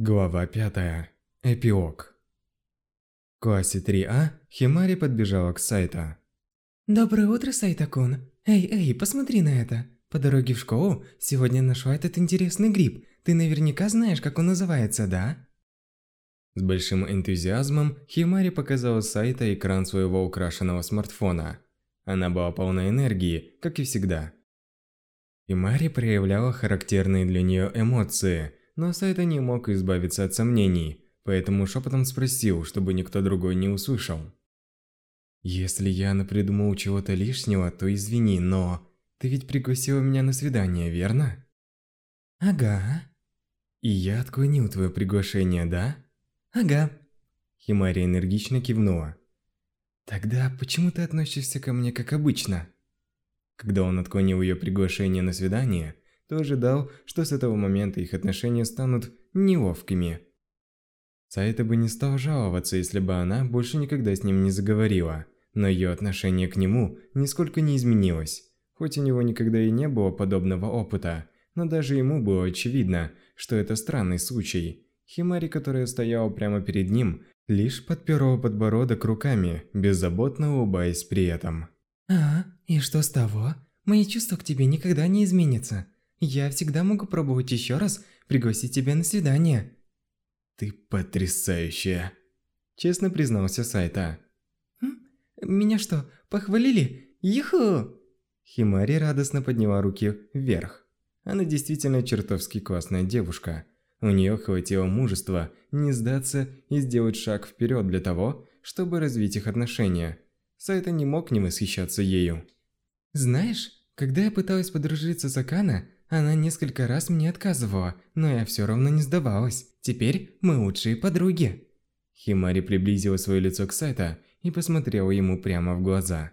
Глава 5. Эпилог. В классе 3А Химари подбежала к Сайта. Доброе утро, Сайтакун. Эй, эй, посмотри на это. По дороге в школу сегодня нашла этот интересный гриб. Ты наверняка знаешь, как он называется, да? С большим энтузиазмом Химари показала Сайта экран своего украшенного смартфона. Она была полна энергии, как и всегда. Химари проявляла характерные для нее эмоции – но Сайта не мог избавиться от сомнений, поэтому шепотом спросил, чтобы никто другой не услышал. «Если я напридумал чего-то лишнего, то извини, но ты ведь пригласила меня на свидание, верно?» «Ага». «И я отклонил твое приглашение, да?» «Ага». Химария энергично кивнула. «Тогда почему ты относишься ко мне как обычно?» Когда он отклонил ее приглашение на свидание, то ожидал, что с этого момента их отношения станут неловкими. Сайта бы не стал жаловаться, если бы она больше никогда с ним не заговорила, но ее отношение к нему нисколько не изменилось. Хоть у него никогда и не было подобного опыта, но даже ему было очевидно, что это странный случай. Химари, которая стояла прямо перед ним, лишь подперла подбородок руками, беззаботно улыбаясь при этом. «А, и что с того? Мои чувства к тебе никогда не изменятся. Я всегда могу пробовать еще раз пригласить тебя на свидание. Ты потрясающая. Честно признался Сайта. Меня что, похвалили? Юху! Химари радостно подняла руки вверх. Она действительно чертовски классная девушка. У нее хватило мужества не сдаться и сделать шаг вперед для того, чтобы развить их отношения. Сайта не мог не восхищаться ею. Знаешь, когда я пыталась подружиться с Акана, она несколько раз мне отказывала, но я все равно не сдавалась. Теперь мы лучшие подруги. Химари приблизила свое лицо к Сайта и посмотрела ему прямо в глаза.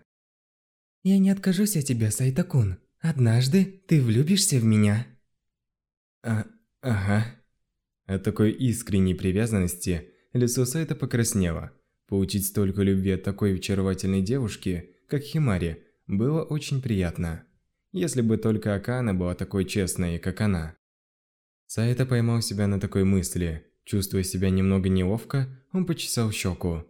Я не откажусь от тебя, Сайтакун. Однажды ты влюбишься в меня. А, ага. От такой искренней привязанности лицо Сайта покраснело. Получить столько любви от такой очаровательной девушки, как Химари, было очень приятно если бы только Акана была такой честной, как она. Саита поймал себя на такой мысли. Чувствуя себя немного неловко, он почесал щеку.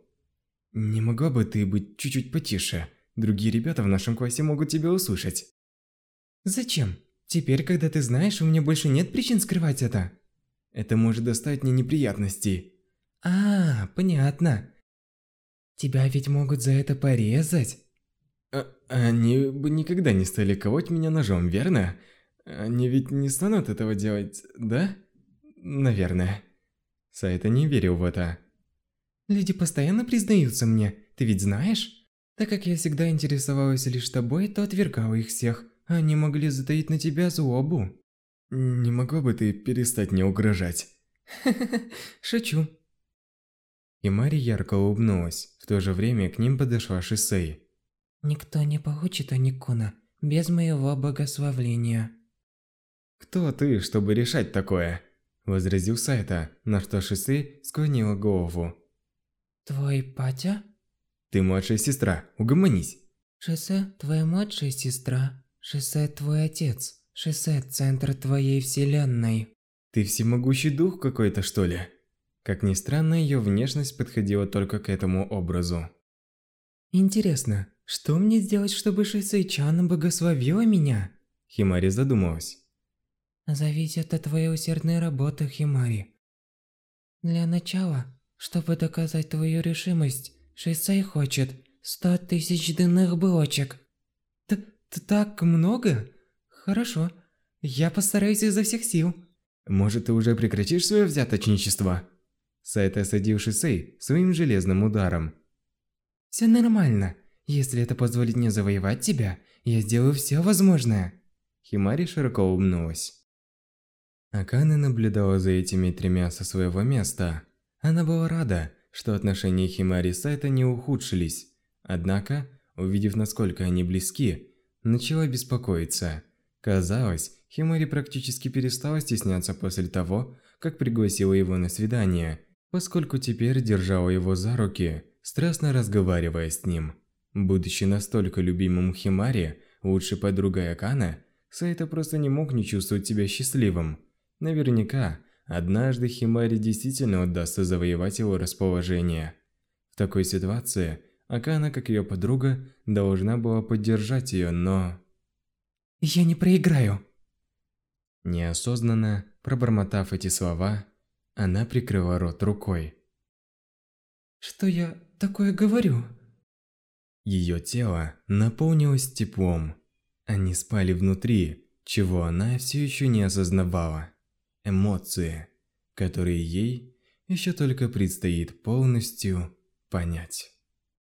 «Не могла бы ты быть чуть-чуть потише? Другие ребята в нашем классе могут тебя услышать». «Зачем? Теперь, когда ты знаешь, у меня больше нет причин скрывать это». «Это может доставить мне неприятностей». «А, понятно. Тебя ведь могут за это порезать». А, они бы никогда не стали колоть меня ножом, верно? Они ведь не станут этого делать, да? Наверное. Сайта не верил в это. Люди постоянно признаются мне, ты ведь знаешь? Так как я всегда интересовалась лишь тобой, то отвергала их всех. Они могли затаить на тебя злобу. Не могла бы ты перестать мне угрожать? шучу. И Мари ярко улыбнулась. В то же время к ним подошла Шисей. Никто не получит Аникуна без моего богословления. Кто ты, чтобы решать такое? Возразил Сайта, на что Шисы склонила голову. Твой патя? Ты младшая сестра, угомонись. Шисе – твоя младшая сестра. Шисе – твой отец. Шисе – центр твоей вселенной. Ты всемогущий дух какой-то, что ли? Как ни странно, ее внешность подходила только к этому образу. Интересно, что мне сделать, чтобы Шисэй-чан благословила меня? Химари задумалась. Зависит от твоей усердной работы, Химари. Для начала, чтобы доказать твою решимость, Шисэй хочет сто тысяч дынных блочек. Т -т Так много? Хорошо. Я постараюсь изо всех сил. Может, ты уже прекратишь свое взяточничество? Сайта осадил Шисей своим железным ударом. Все нормально. Если это позволит мне завоевать тебя, я сделаю все возможное. Химари широко улыбнулась. Акана наблюдала за этими тремя со своего места. Она была рада, что отношения Химари и Сайта не ухудшились. Однако, увидев, насколько они близки, начала беспокоиться. Казалось, Химари практически перестала стесняться после того, как пригласила его на свидание, поскольку теперь держала его за руки, страстно разговаривая с ним. Будучи настолько любимым Химари, лучшей подругой Акана, Сайта просто не мог не чувствовать себя счастливым. Наверняка, однажды Химари действительно удастся завоевать его расположение. В такой ситуации Акана, как ее подруга, должна была поддержать ее, но... Я не проиграю. Неосознанно, пробормотав эти слова, она прикрыла рот рукой. Что я такое говорю? Ее тело наполнилось теплом. Они спали внутри, чего она все еще не осознавала. Эмоции, которые ей еще только предстоит полностью понять.